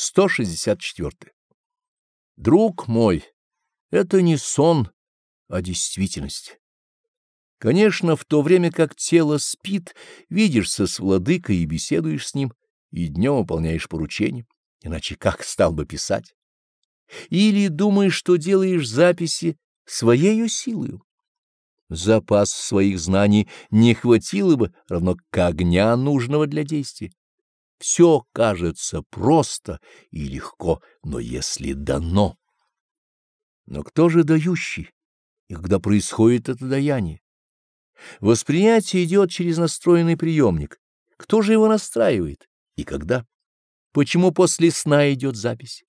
164. Друг мой, это не сон, а действительность. Конечно, в то время как тело спит, видишься с владыкой и беседуешь с ним, и днем выполняешь поручения, иначе как стал бы писать? Или думаешь, что делаешь записи своею силою? Запас своих знаний не хватило бы, равно как огня нужного для действия. Все кажется просто и легко, но если дано. Но кто же дающий, и когда происходит это даяние? Восприятие идет через настроенный приемник. Кто же его настраивает и когда? Почему после сна идет запись?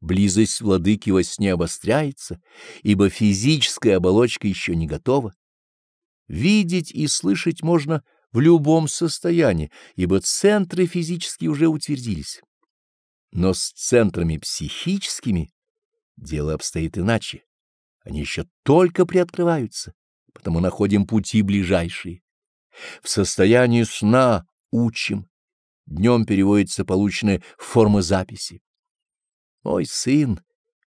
Близость владыки во сне обостряется, ибо физическая оболочка еще не готова. Видеть и слышать можно в любом состоянии, ибо центры физические уже утвердились. Но с центрами психическими дело обстоит иначе. Они еще только приоткрываются, потому находим пути ближайшие. В состоянии сна учим, днем переводится полученная форма записи. Мой сын,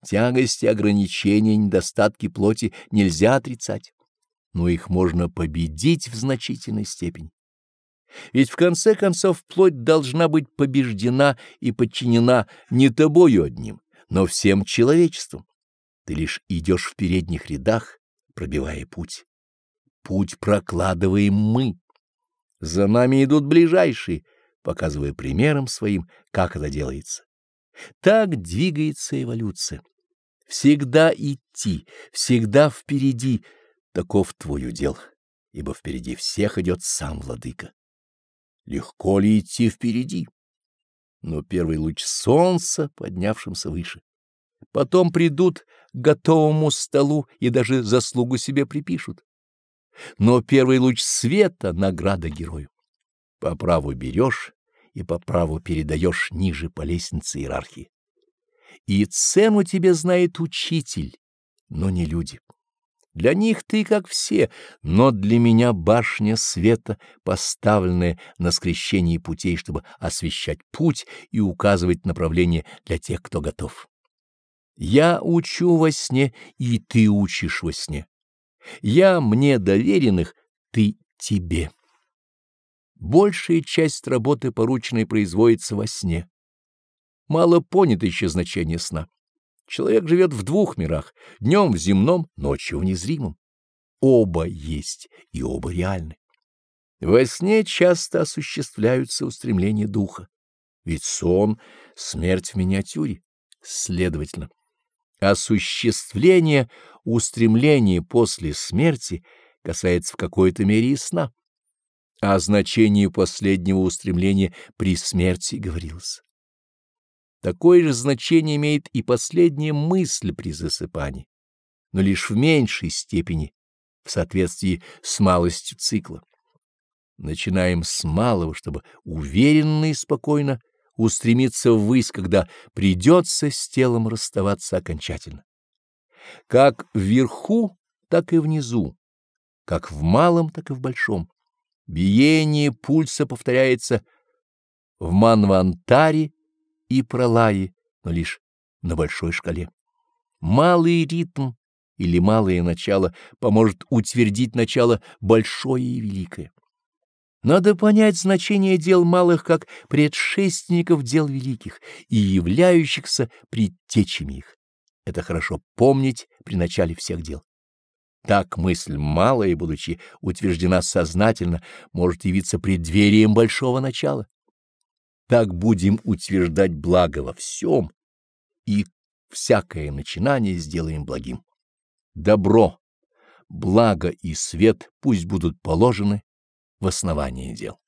тягости, ограничения, недостатки плоти нельзя отрицать но их можно победить в значительной степени. Ведь в конце концов плоть должна быть побеждена и подчинена не тобою одним, но всем человечеством. Ты лишь идешь в передних рядах, пробивая путь. Путь прокладываем мы. За нами идут ближайшие, показывая примером своим, как это делается. Так двигается эволюция. Всегда идти, всегда впереди — Таков твой удел, ибо впереди всех идет сам владыка. Легко ли идти впереди? Но первый луч солнца, поднявшимся выше. Потом придут к готовому столу и даже заслугу себе припишут. Но первый луч света — награда герою. По праву берешь и по праву передаешь ниже по лестнице иерархии. И цену тебе знает учитель, но не люди. Для них ты как все, но для меня башня света, поставленная на скрещении путей, чтобы освещать путь и указывать направление для тех, кто готов. Я учу во сне, и ты учишь во сне. Я мне доверенных, ты тебе. Большая часть работы порученной производится во сне. Мало понято еще значение сна. Человек живет в двух мирах — днем в земном, ночью в незримом. Оба есть и оба реальны. Во сне часто осуществляются устремления духа, ведь сон — смерть в миниатюре. Следовательно, осуществление устремления после смерти касается в какой-то мере и сна, о значении последнего устремления при смерти говорилось. Такое же значение имеет и последняя мысль при засыпании, но лишь в меньшей степени в соответствии с малостью цикла. Начинаем с малого, чтобы уверенно и спокойно устремиться ввысь, когда придется с телом расставаться окончательно. Как вверху, так и внизу, как в малом, так и в большом. Биение пульса повторяется в Манвантаре и пролаи, но лишь на большой шкале. Малый ритм или малое начало поможет утвердить начало большое и великое. Надо понять значение дел малых как предшественников дел великих и являющихся предтечами их. Это хорошо помнить при начале всех дел. Так мысль малая, будучи утверждена сознательно, может явиться преддверием большого начала. Так будем утверждать благо во всем, и всякое начинание сделаем благим. Добро, благо и свет пусть будут положены в основание дел.